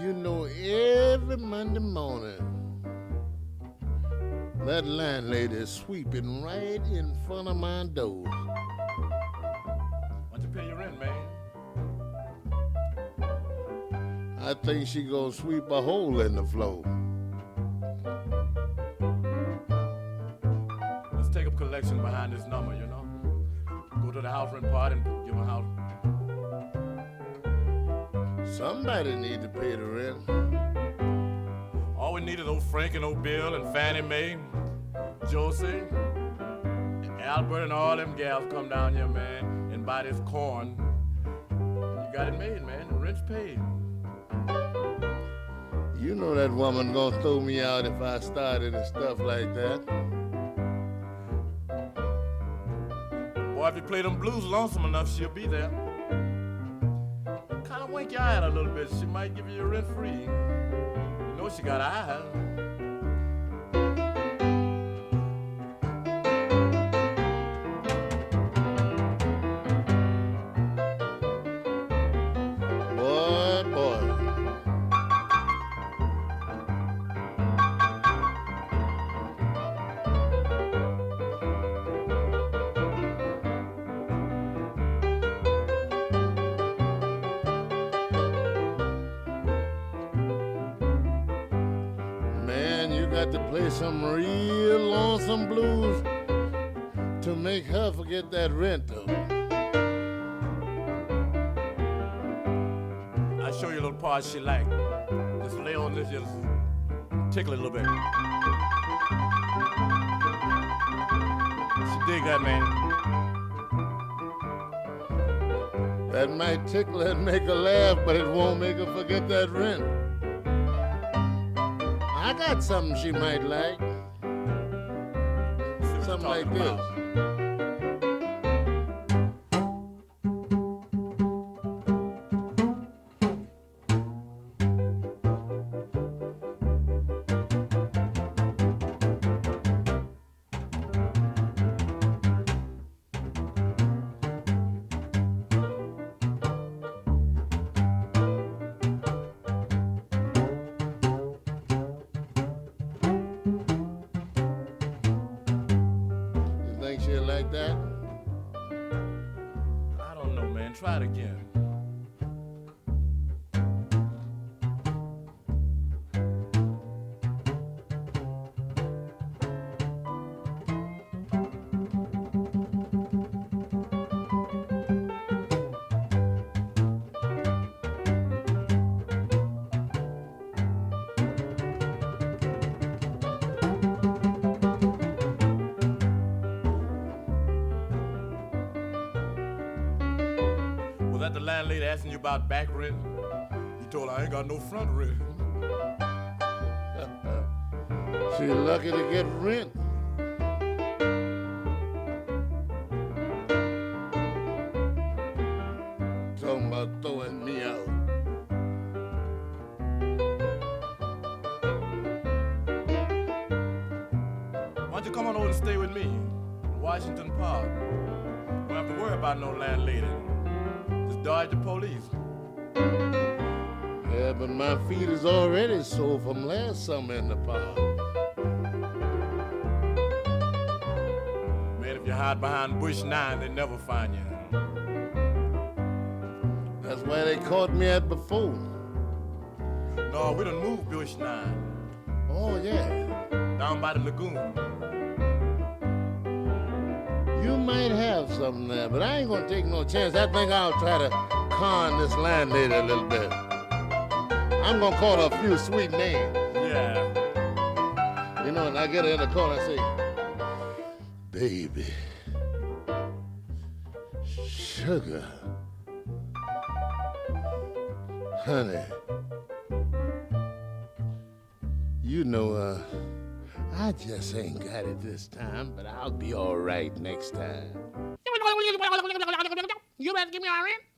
you know every Monday morning that landlady is sweeping right in front of my door. Why don't you pay your rent, man? I think she gonna sweep a hole in the floor. Let's take up collection behind this number, you know? Go to the house rent part and give a house. Somebody need to pay the rent. All we need is old Frank and old Bill and Fannie Mae, Josie, Albert, and all them gals come down here, man, and buy this corn. You got it made, man. The rent's paid. You know that woman gonna throw me out if I started and stuff like that. Boy, if you play them blues lonesome enough, she'll be there. Wink your eye out a little bit. She might give you your rent free. You know she got eyes. Got to play some real lonesome blues to make her forget that rent, though. I'll show you a little part she like. Just lay on this, just tickle it a little bit. She dig that, man. That might tickle and make her laugh, but it won't make her forget that rent. I got something she might like. Something like this. about. Like that? I don't know, man. Try it again. That the landlady asking you about back rent? You told her I ain't got no front rent. She's lucky to get rent. Talking about throwing me out. Why don't you come on over and stay with me in Washington Park? We Don't have to worry about no landlady. Dodge the police. Yeah, but my feet is already sore from last summer in the park. Man, if you hide behind Bush 9, they never find you. That's why they caught me at before. No, we done moved Bush 9 Oh, yeah. down by the lagoon. You might have something there, but I ain't gonna take no chance. I think I'll try to con this landlady a little bit. I'm gonna call her a few sweet names. Yeah. You know, and I get her in the corner and say, Baby, sugar, honey, you know, uh, I just ain't got it this time, but I'll be all right next time. You better give me rent.